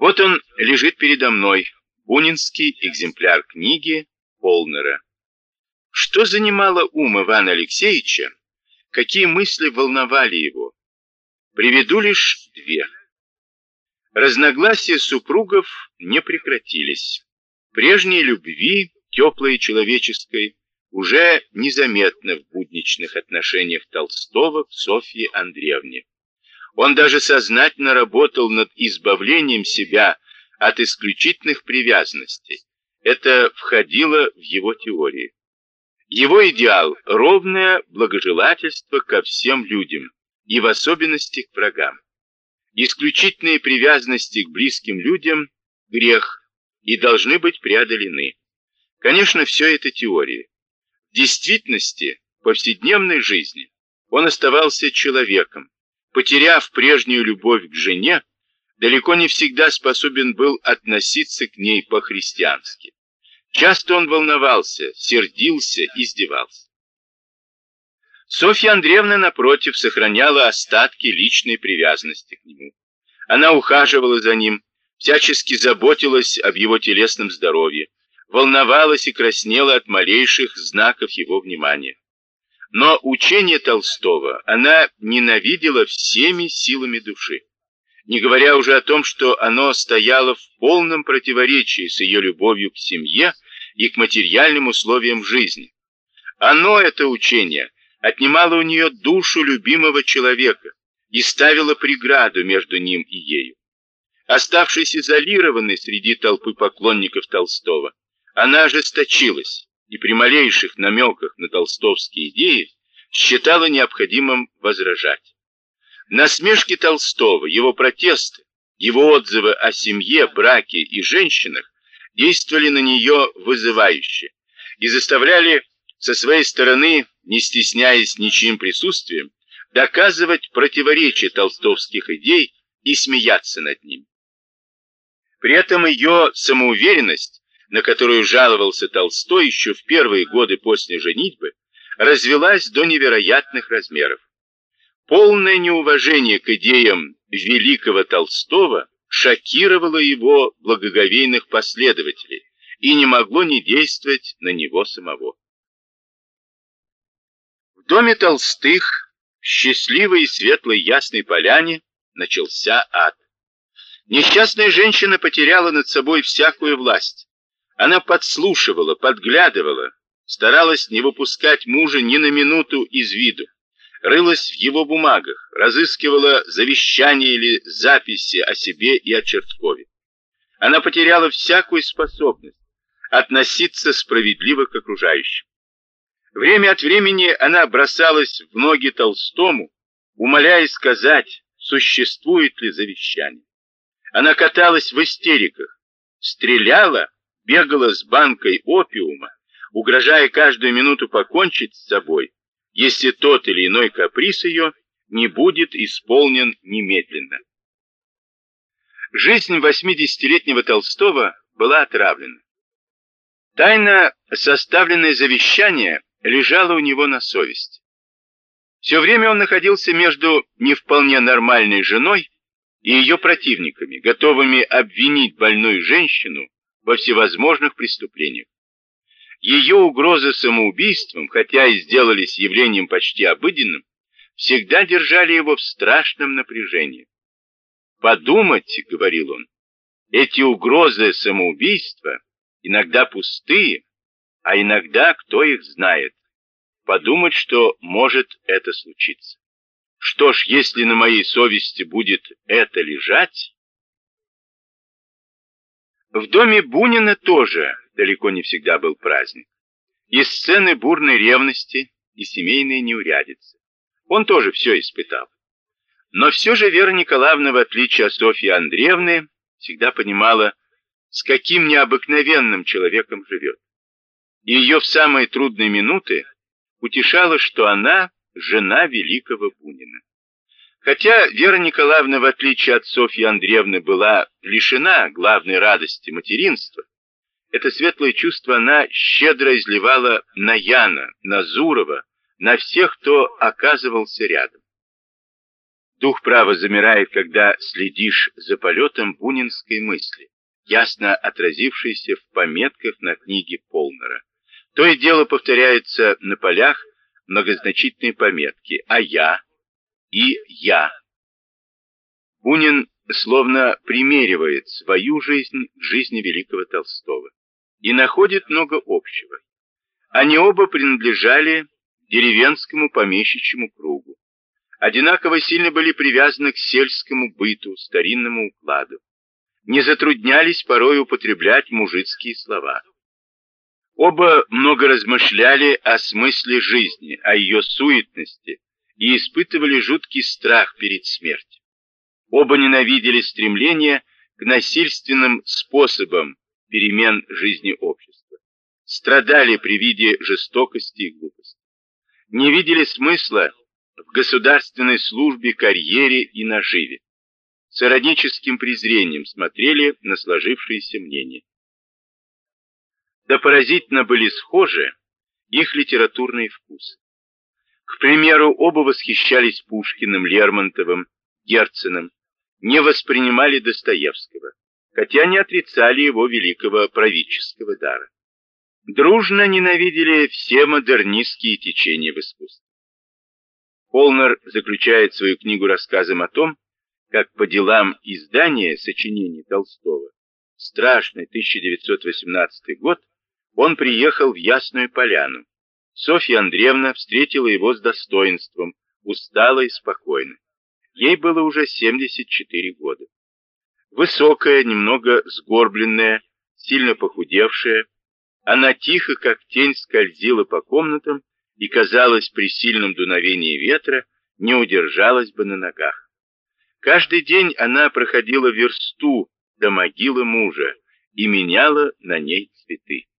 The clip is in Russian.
Вот он лежит передо мной, бунинский экземпляр книги Полнера. Что занимало ум Ивана Алексеевича, какие мысли волновали его? Приведу лишь две. Разногласия супругов не прекратились. Прежней любви, теплой и человеческой, уже незаметно в будничных отношениях Толстого к Софье Андреевне. Он даже сознательно работал над избавлением себя от исключительных привязанностей. Это входило в его теории. Его идеал – ровное благожелательство ко всем людям, и в особенности к врагам. Исключительные привязанности к близким людям – грех, и должны быть преодолены. Конечно, все это теория. В действительности, в повседневной жизни, он оставался человеком, потеряв прежнюю любовь к жене, далеко не всегда способен был относиться к ней по-христиански. Часто он волновался, сердился, издевался. Софья Андреевна, напротив, сохраняла остатки личной привязанности к нему. Она ухаживала за ним, всячески заботилась об его телесном здоровье, волновалась и краснела от малейших знаков его внимания. Но учение Толстого она ненавидела всеми силами души, не говоря уже о том, что оно стояло в полном противоречии с ее любовью к семье и к материальным условиям жизни. Оно, это учение, отнимало у нее душу любимого человека и ставило преграду между ним и ею. Оставшись изолированной среди толпы поклонников Толстого, она ожесточилась и при малейших намеках на толстовские идеи считала необходимым возражать. Насмешки Толстого, его протесты, его отзывы о семье, браке и женщинах действовали на нее вызывающе и заставляли со своей стороны, не стесняясь ничьим присутствием, доказывать противоречие толстовских идей и смеяться над ним. При этом ее самоуверенность на которую жаловался Толстой еще в первые годы после женитьбы, развелась до невероятных размеров. Полное неуважение к идеям великого Толстого шокировало его благоговейных последователей и не могло не действовать на него самого. В доме Толстых, в счастливой и светлой ясной поляне, начался ад. Несчастная женщина потеряла над собой всякую власть. Она подслушивала, подглядывала, старалась не выпускать мужа ни на минуту из виду, рылась в его бумагах, разыскивала завещания или записи о себе и о Черткове. Она потеряла всякую способность относиться справедливо к окружающим. Время от времени она бросалась в ноги Толстому, умоляя сказать, существует ли завещание. Она каталась в истериках, стреляла бегала с банкой опиума, угрожая каждую минуту покончить с собой, если тот или иной каприз ее не будет исполнен немедленно. Жизнь 80-летнего Толстого была отравлена. Тайно составленное завещание лежало у него на совести. Все время он находился между не вполне нормальной женой и ее противниками, готовыми обвинить больную женщину во всевозможных преступлениях. Ее угрозы самоубийством, хотя и сделались явлением почти обыденным, всегда держали его в страшном напряжении. «Подумать», — говорил он, — «эти угрозы самоубийства иногда пустые, а иногда кто их знает. Подумать, что может это случиться. Что ж, если на моей совести будет это лежать, в доме Бунина тоже далеко не всегда был праздник. И сцены бурной ревности, и семейные неурядицы. Он тоже все испытал. Но все же Вера Николаевна, в отличие от Софьи Андреевны, всегда понимала, с каким необыкновенным человеком живет. И ее в самые трудные минуты утешало, что она жена великого Бунина. Хотя Вера Николаевна, в отличие от Софьи Андреевны, была лишена главной радости материнства, это светлое чувство она щедро изливала на Яна, на Зурова, на всех, кто оказывался рядом. Дух право замирает, когда следишь за полетом бунинской мысли, ясно отразившейся в пометках на книге Полнера. То и дело повторяются на полях многозначительные пометки «а я» и «я». Бунин словно примеривает свою жизнь к жизни великого Толстого и находит много общего. Они оба принадлежали деревенскому помещичьему кругу. Одинаково сильно были привязаны к сельскому быту, старинному укладу. Не затруднялись порой употреблять мужицкие слова. Оба много размышляли о смысле жизни, о ее суетности и испытывали жуткий страх перед смертью. Оба ненавидели стремление к насильственным способам перемен жизни общества. Страдали при виде жестокости и глупости. Не видели смысла в государственной службе, карьере и наживе. С ироническим презрением смотрели на сложившиеся мнения. Да поразительно были схожи их литературные вкусы. К примеру, оба восхищались Пушкиным, Лермонтовым, Герценом, не воспринимали Достоевского, хотя не отрицали его великого правительского дара. Дружно ненавидели все модернистские течения в искусстве. Полнер заключает свою книгу рассказом о том, как по делам издания сочинений Толстого, страшный 1918 год, он приехал в Ясную Поляну. Софья Андреевна встретила его с достоинством, устала и спокойно. Ей было уже 74 года. Высокая, немного сгорбленная, сильно похудевшая, она тихо, как тень, скользила по комнатам и, казалось, при сильном дуновении ветра не удержалась бы на ногах. Каждый день она проходила версту до могилы мужа и меняла на ней цветы.